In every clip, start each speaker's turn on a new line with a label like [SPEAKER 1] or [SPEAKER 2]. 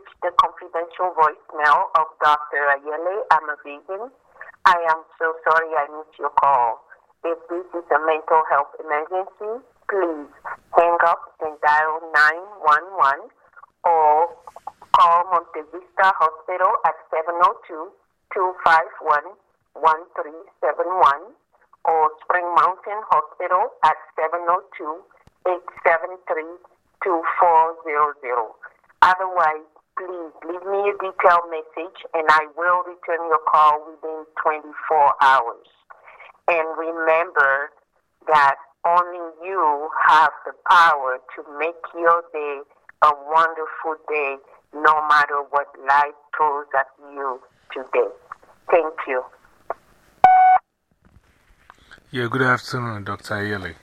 [SPEAKER 1] reached the confidential voicemail of Dr. Ayele Amabigan. I am so sorry I missed your call. If this is a mental health emergency, please hang up and dial 911 or call Monte Vista Hospital at 702-251-1371 or Spring Mountain Hospital at 702-873-2400. Otherwise, please leave me a detailed message and I will return your call within 24 hours. And remember that only you have the power to make your day a wonderful day no matter what life throws at you today. Thank you.
[SPEAKER 2] Yeah, good afternoon, Dr. Ayele.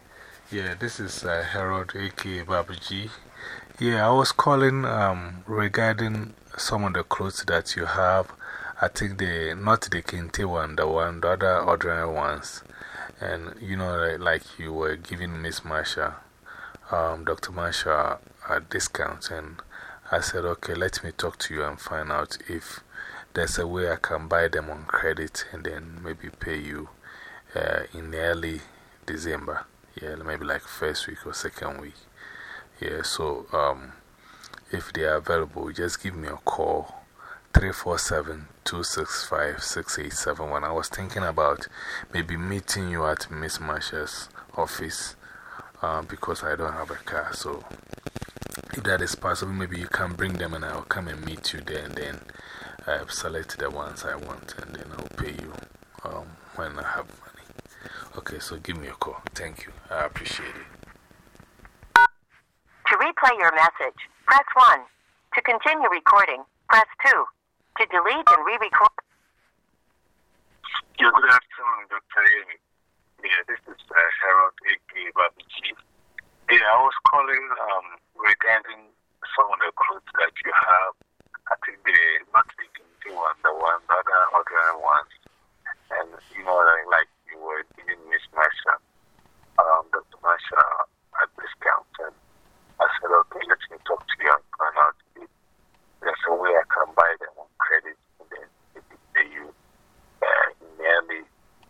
[SPEAKER 2] Yeah, this is uh, Harold A.K. Babaji. Yeah, I was calling um, regarding some of the clothes that you have. I think the, not the Kente one, the one, the other ordinary ones. And, you know, like you were giving Miss Marsha, um, Dr. Marsha, a discount. And I said, okay, let me talk to you and find out if there's a way I can buy them on credit and then maybe pay you uh, in early December. Yeah, maybe like first week or second week. Yeah, so um, if they are available, just give me a call 347 265 6871. I was thinking about maybe meeting you at Miss Marsha's office uh, because I don't have a car. So if that is possible, maybe you can bring them and I'll come and meet you there and then uh, select the ones I want and then I'll pay you um, when I have. Okay, so give me a call. Thank you. I appreciate it.
[SPEAKER 3] To replay your message, press 1. To continue recording, press 2. To delete and re record.
[SPEAKER 4] Yeah, good afternoon, Dr. Amy. Yeah, this is uh, Harold A.K. Babichi. Yeah, I was calling um, regarding some of the clothes that you have. I think the not the Kente one, the one, the other other ones. And, you know, like, like you were giving Miss Marsha, um, Dr. Marsha, a discount. And I said, okay, let me talk to you and find out if there's a way I can buy them on credit and then maybe pay you uh, in early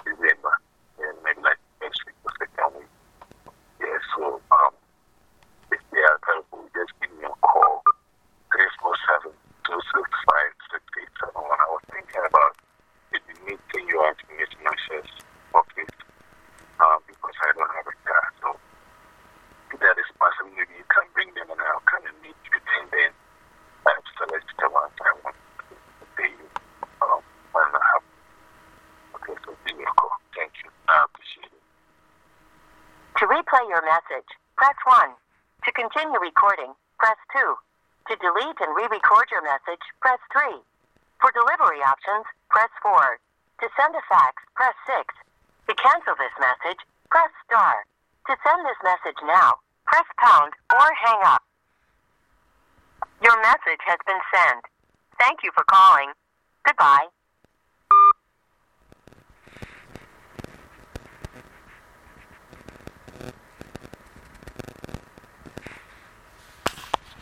[SPEAKER 4] December. And maybe like next week or second week. Yeah, so um, if they are available, just give me a call. 347 265 6871. I was thinking about maybe meeting you at Miss Marsha's office uh, because I don't have a car. So if that is possible, maybe you can bring them and I'll come and meet you and then I'll select the ones I want to pay you um, when I have. Okay, so give me a call. Thank you. I appreciate it.
[SPEAKER 3] To replay your message, press 1. To continue recording, press 2. To delete and re record your message, press 3. For delivery options, press 4. To send a fax, press 6. To cancel this message, press star. To send this message now, press pound or hang up. Your message has been sent. Thank you for calling. Goodbye.